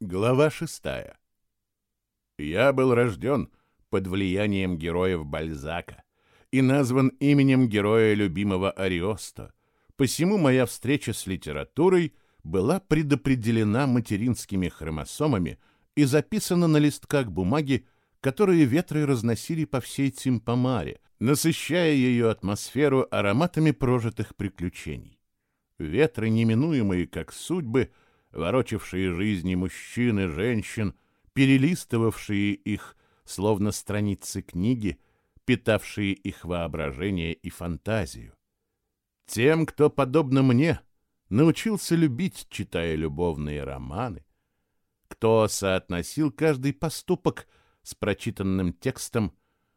Глава шестая. Я был рожден под влиянием героев Бальзака и назван именем героя любимого Ариоста. Посему моя встреча с литературой была предопределена материнскими хромосомами и записана на листках бумаги, которые ветры разносили по всей Цимпомаре, насыщая ее атмосферу ароматами прожитых приключений. Ветры, неминуемые как судьбы, ворочавшие жизни мужчин и женщин, перелистывавшие их, словно страницы книги, питавшие их воображение и фантазию. Тем, кто, подобно мне, научился любить, читая любовные романы, кто соотносил каждый поступок с прочитанным текстом,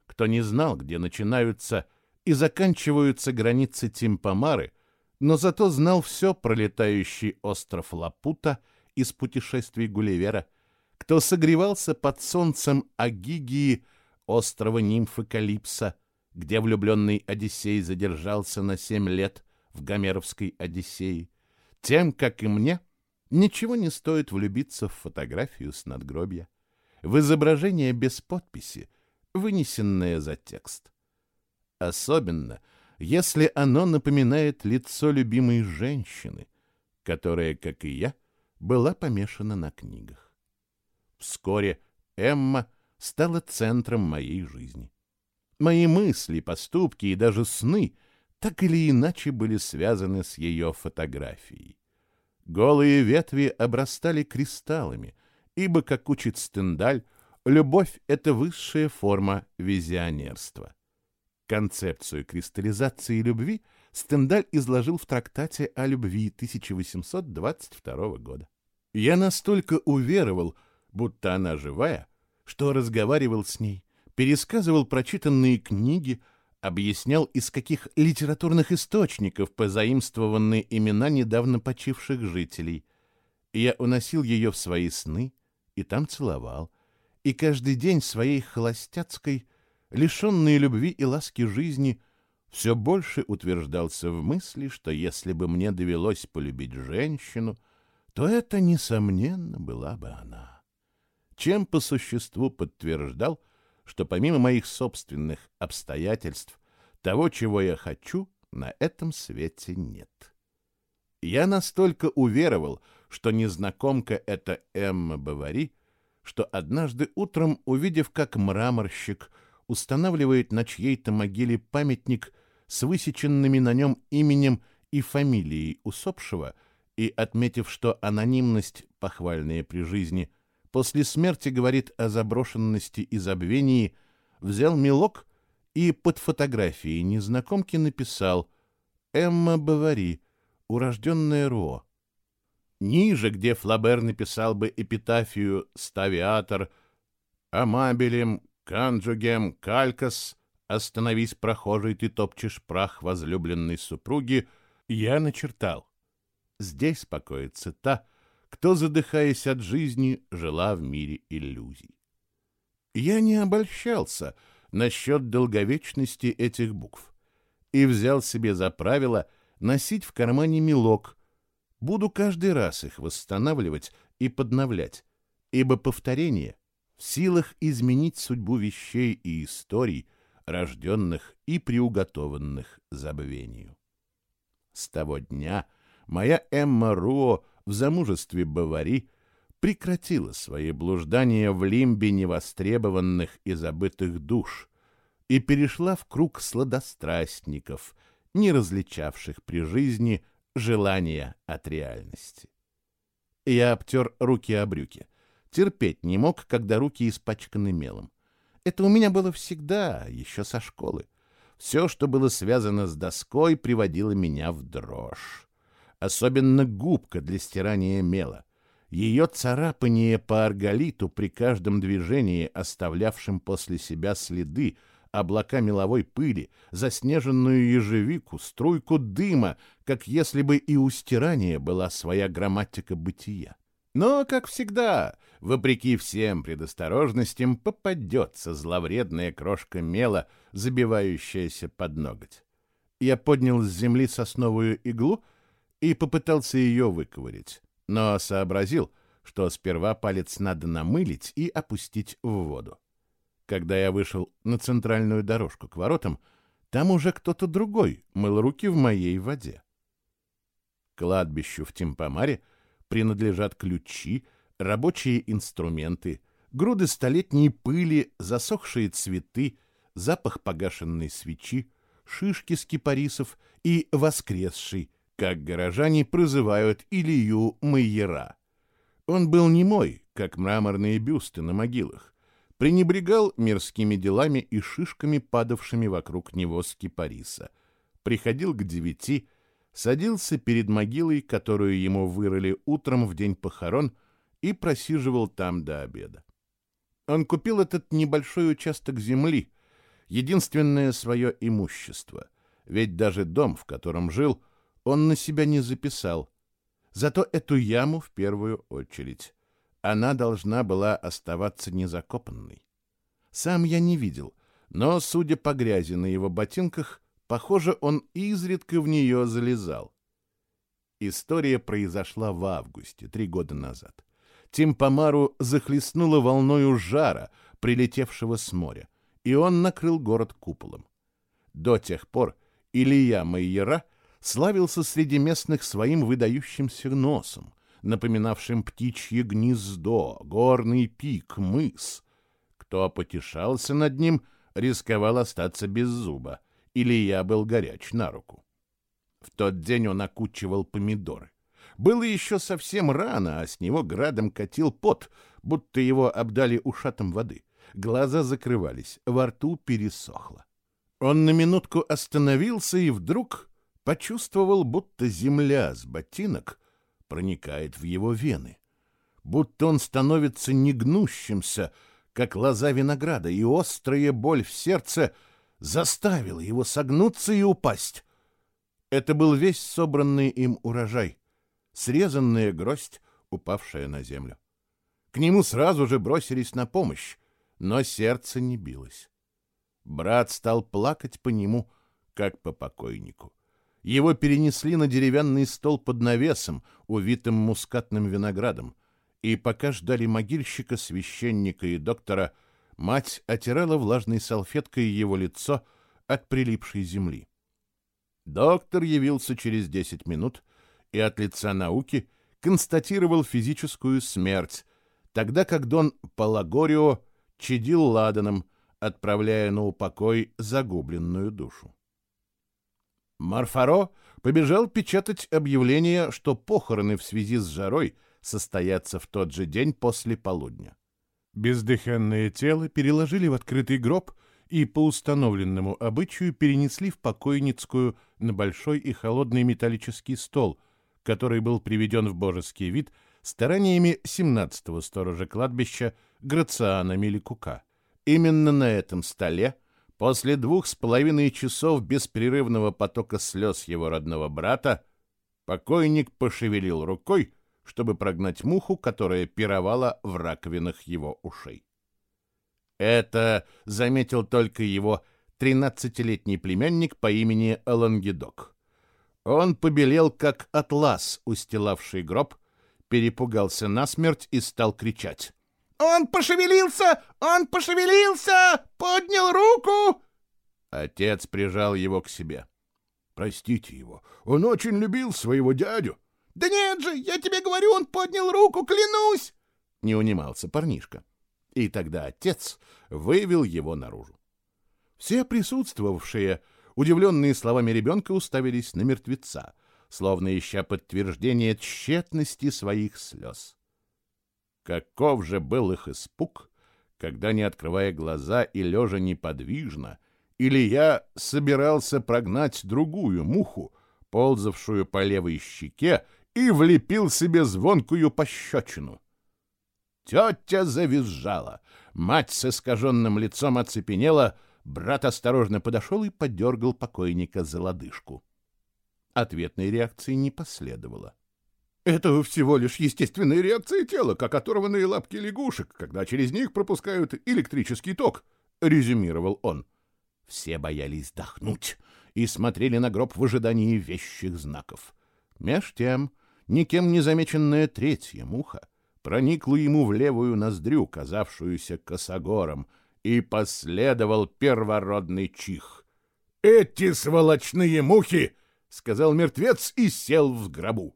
кто не знал, где начинаются и заканчиваются границы Тимпомары, но зато знал все про летающий остров Лапута из путешествий Гулливера, кто согревался под солнцем Агигии, острова нимфы Калипса, где влюбленный Одиссей задержался на семь лет в Гомеровской Одиссее, тем, как и мне, ничего не стоит влюбиться в фотографию с надгробья, в изображение без подписи, вынесенное за текст. Особенно, если оно напоминает лицо любимой женщины, которая, как и я, была помешана на книгах. Вскоре Эмма стала центром моей жизни. Мои мысли, поступки и даже сны так или иначе были связаны с ее фотографией. Голые ветви обрастали кристаллами, ибо, как учит Стендаль, любовь — это высшая форма визионерства. Концепцию кристаллизации любви Стендаль изложил в трактате о любви 1822 года. Я настолько уверовал, будто она живая, что разговаривал с ней, пересказывал прочитанные книги, объяснял, из каких литературных источников позаимствованы имена недавно почивших жителей. Я уносил ее в свои сны и там целовал, и каждый день своей холостяцкой, лишенной любви и ласки жизни, все больше утверждался в мысли, что если бы мне довелось полюбить женщину, то это, несомненно, была бы она. Чем по существу подтверждал, что помимо моих собственных обстоятельств, того, чего я хочу, на этом свете нет. Я настолько уверовал, что незнакомка — это Эмма Бавари, что однажды утром, увидев, как мраморщик устанавливает на чьей-то могиле памятник с высеченными на нем именем и фамилией усопшего, и отметив, что анонимность, похвальная при жизни — после смерти говорит о заброшенности и забвении, взял мелок и под фотографией незнакомки написал «Эмма Бавари, урожденная Ро». Ниже, где Флабер написал бы эпитафию «Ставиатор», «Амабелем», «Канджугем», «Калькас», «Остановись, прохожий, ты топчешь прах возлюбленной супруги», я начертал. Здесь покоится та, кто, задыхаясь от жизни, жила в мире иллюзий. Я не обольщался насчет долговечности этих букв и взял себе за правило носить в кармане мелок. Буду каждый раз их восстанавливать и подновлять, ибо повторение в силах изменить судьбу вещей и историй, рожденных и приуготованных забвению. С того дня моя Эмма Руо в замужестве Бавари прекратила свои блуждания в лимбе невостребованных и забытых душ и перешла в круг сладострастников, не различавших при жизни желания от реальности. Я обтер руки о брюки. Терпеть не мог, когда руки испачканы мелом. Это у меня было всегда, еще со школы. Все, что было связано с доской, приводило меня в дрожь особенно губка для стирания мела. Ее царапание по арголиту при каждом движении, оставлявшем после себя следы, облака меловой пыли, заснеженную ежевику, струйку дыма, как если бы и у стирания была своя грамматика бытия. Но, как всегда, вопреки всем предосторожностям, попадется зловредная крошка мела, забивающаяся под ноготь. Я поднял с земли сосновую иглу — и попытался ее выковырять, но сообразил, что сперва палец надо намылить и опустить в воду. Когда я вышел на центральную дорожку к воротам, там уже кто-то другой мыл руки в моей воде. Кладбищу в Тимпомаре принадлежат ключи, рабочие инструменты, груды столетней пыли, засохшие цветы, запах погашенной свечи, шишки с кипарисов и воскресший, как горожане прозывают Илью Майера. Он был не мой, как мраморные бюсты на могилах, пренебрегал мирскими делами и шишками, падавшими вокруг него с кипариса. Приходил к девяти, садился перед могилой, которую ему вырыли утром в день похорон, и просиживал там до обеда. Он купил этот небольшой участок земли, единственное свое имущество, ведь даже дом, в котором жил, он на себя не записал. Зато эту яму в первую очередь. Она должна была оставаться незакопанной. Сам я не видел, но, судя по грязи на его ботинках, похоже, он изредка в нее залезал. История произошла в августе, три года назад. Тимпомару захлестнуло волною жара, прилетевшего с моря, и он накрыл город куполом. До тех пор Илья Майера славился среди местных своим выдающимся носом, напоминавшим птичье гнездо, горный пик, мыс. Кто потешался над ним, рисковал остаться без зуба, или я был горяч на руку. В тот день он окучивал помидоры. Было еще совсем рано, а с него градом катил пот, будто его обдали ушатом воды. Глаза закрывались, во рту пересохло. Он на минутку остановился и вдруг почувствовал, будто земля с ботинок проникает в его вены, будто он становится негнущимся, как лоза винограда, и острая боль в сердце заставила его согнуться и упасть. Это был весь собранный им урожай, срезанная гроздь, упавшая на землю. К нему сразу же бросились на помощь, но сердце не билось. Брат стал плакать по нему, как по покойнику. Его перенесли на деревянный стол под навесом, увитым мускатным виноградом, и пока ждали могильщика, священника и доктора, мать отирала влажной салфеткой его лицо от прилипшей земли. Доктор явился через десять минут и от лица науки констатировал физическую смерть, тогда как Дон Палагорио чадил ладаном, отправляя на упокой загубленную душу. Марфаро побежал печатать объявление, что похороны в связи с жарой состоятся в тот же день после полудня. Бездыханное тело переложили в открытый гроб и по установленному обычаю перенесли в покойницкую на большой и холодный металлический стол, который был приведен в божеский вид стараниями 17-го сторожа кладбища Грациана Меликука. Именно на этом столе После двух с половиной часов беспрерывного потока слез его родного брата покойник пошевелил рукой, чтобы прогнать муху, которая пировала в раковинах его ушей. Это заметил только его тринадцатилетний племянник по имени Алангедок. Он побелел, как атлас, устилавший гроб, перепугался насмерть и стал кричать. «Он пошевелился! Он пошевелился! Поднял руку!» Отец прижал его к себе. «Простите его, он очень любил своего дядю». «Да нет же, я тебе говорю, он поднял руку, клянусь!» Не унимался парнишка. И тогда отец вывел его наружу. Все присутствовавшие, удивленные словами ребенка, уставились на мертвеца, словно ища подтверждение тщетности своих слез. Каков же был их испуг, когда, не открывая глаза и лежа неподвижно, Илья собирался прогнать другую муху, ползавшую по левой щеке, и влепил себе звонкую пощечину. Тетя завизжала, мать с искаженным лицом оцепенела, брат осторожно подошел и подергал покойника за лодыжку. Ответной реакции не последовало. Это всего лишь естественная реакция тела, как оторванные лапки лягушек, когда через них пропускают электрический ток, — резюмировал он. Все боялись дохнуть и смотрели на гроб в ожидании вещих знаков. Меж тем, никем не замеченная третья муха проникло ему в левую ноздрю, казавшуюся косогором, и последовал первородный чих. «Эти сволочные мухи!» — сказал мертвец и сел в гробу.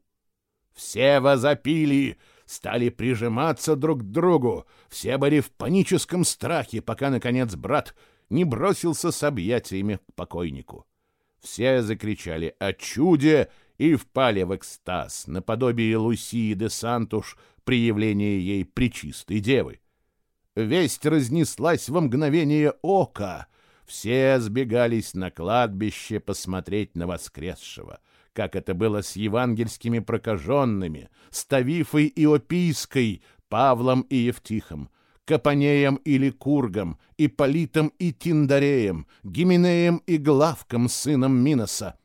Все возопили, стали прижиматься друг к другу, все были в паническом страхе, пока, наконец, брат не бросился с объятиями к покойнику. Все закричали о чуде и впали в экстаз, наподобие Лусии де Сантуш при явлении ей причистой девы. Весть разнеслась во мгновение ока. Все сбегались на кладбище посмотреть на воскресшего, как это было с евангельскими прокаженными, с Тавифой Иопийской, Павлом и Евтихом, Капанеем или Кургом, Ипполитом и Тиндареем, Гименеем и Главком, сыном Миноса.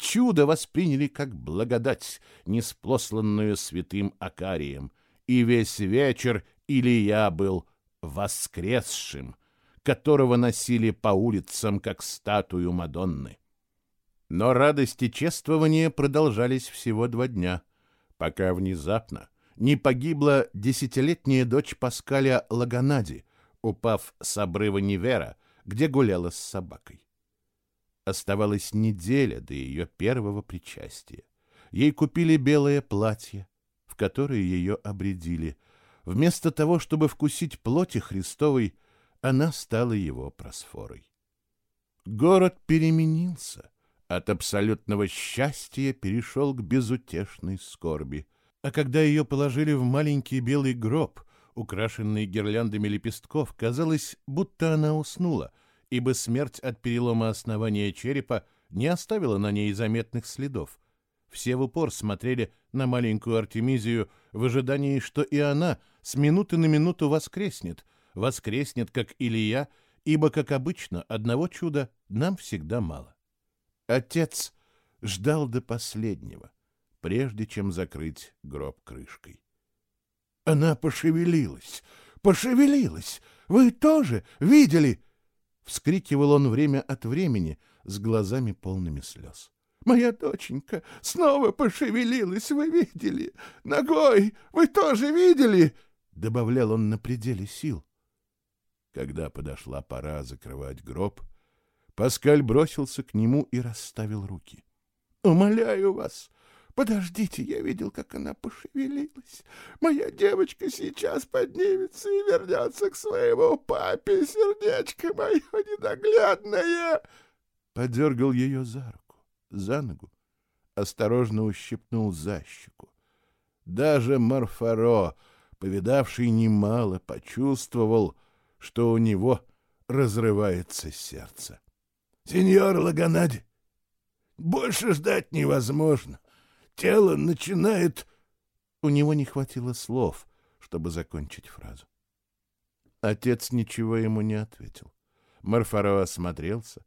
Чудо восприняли как благодать, несплосланную святым Акарием, и весь вечер Илья был воскресшим, которого носили по улицам, как статую Мадонны. Но радости чествования продолжались всего два дня, пока внезапно не погибла десятилетняя дочь Паскаля Лаганади, упав с обрыва Невера, где гуляла с собакой. Оставалась неделя до ее первого причастия. Ей купили белое платье, в которое ее обредили — Вместо того, чтобы вкусить плоти Христовой, она стала его просфорой. Город переменился. От абсолютного счастья перешел к безутешной скорби. А когда ее положили в маленький белый гроб, украшенный гирляндами лепестков, казалось, будто она уснула, ибо смерть от перелома основания черепа не оставила на ней заметных следов. Все в упор смотрели на маленькую Артемизию в ожидании, что и она с минуты на минуту воскреснет, воскреснет, как Илья, ибо, как обычно, одного чуда нам всегда мало. Отец ждал до последнего, прежде чем закрыть гроб крышкой. Она пошевелилась, пошевелилась! Вы тоже видели? Вскрикивал он время от времени с глазами полными слез. Моя доченька снова пошевелилась, вы видели? Ногой вы тоже видели? Добавлял он на пределе сил. Когда подошла пора закрывать гроб, Паскаль бросился к нему и расставил руки. «Умоляю вас, подождите, я видел, как она пошевелилась. Моя девочка сейчас поднимется и вернется к своему папе, сердечко мое недоглядное!» Подергал ее за руку за ногу, осторожно ущипнул за щеку. Даже Марфаро, повидавший немало, почувствовал, что у него разрывается сердце. — Сеньор Лаганади, больше ждать невозможно. Тело начинает... У него не хватило слов, чтобы закончить фразу. Отец ничего ему не ответил. Марфаро осмотрелся,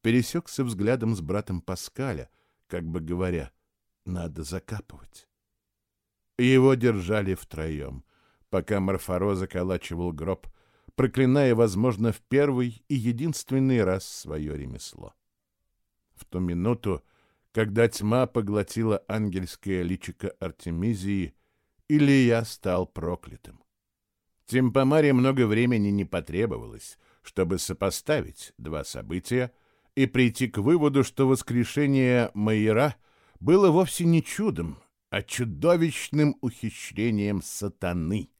пересекся взглядом с братом Паскаля, как бы говоря, надо закапывать. Его держали втроем, пока Марфаро заколачивал гроб, проклиная, возможно, в первый и единственный раз свое ремесло. В ту минуту, когда тьма поглотила ангельское личико Артемизии, Илья стал проклятым. Тимпомаре много времени не потребовалось, чтобы сопоставить два события — и прийти к выводу, что воскрешение Майера было вовсе не чудом, а чудовищным ухищрением сатаны,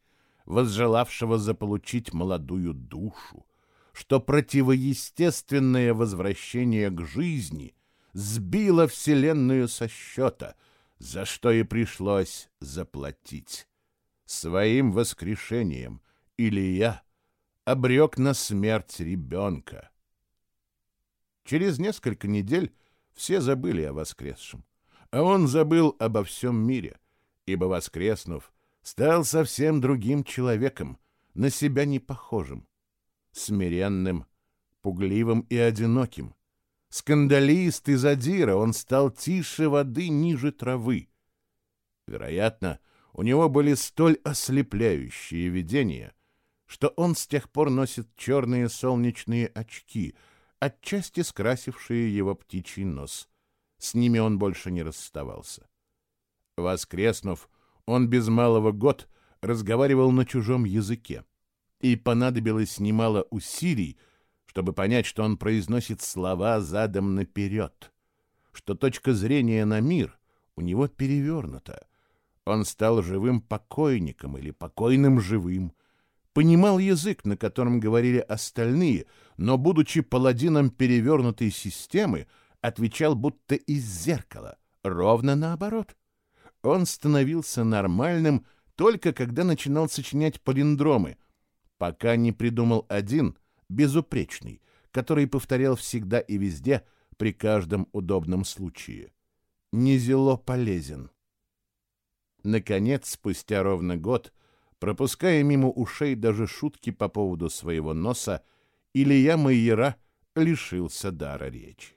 возжелавшего заполучить молодую душу, что противоестественное возвращение к жизни сбило Вселенную со счета, за что и пришлось заплатить. Своим воскрешением Илья обрек на смерть ребенка — Через несколько недель все забыли о воскресшем, а он забыл обо всем мире, ибо, воскреснув, стал совсем другим человеком, на себя не похожим, смиренным, пугливым и одиноким. Скандалист и задира, он стал тише воды, ниже травы. Вероятно, у него были столь ослепляющие видения, что он с тех пор носит черные солнечные очки — отчасти скрасившие его птичий нос. С ними он больше не расставался. Воскреснув, он без малого год разговаривал на чужом языке, и понадобилось немало усилий, чтобы понять, что он произносит слова задом наперед, что точка зрения на мир у него перевернута. Он стал живым покойником или покойным живым, понимал язык, на котором говорили остальные, но, будучи паладином перевернутой системы, отвечал будто из зеркала, ровно наоборот. Он становился нормальным только когда начинал сочинять палиндромы, пока не придумал один, безупречный, который повторял всегда и везде при каждом удобном случае. Низело полезен. Наконец, спустя ровно год, пропуская мимо ушей даже шутки по поводу своего носа, Илья Майера лишился дара речи.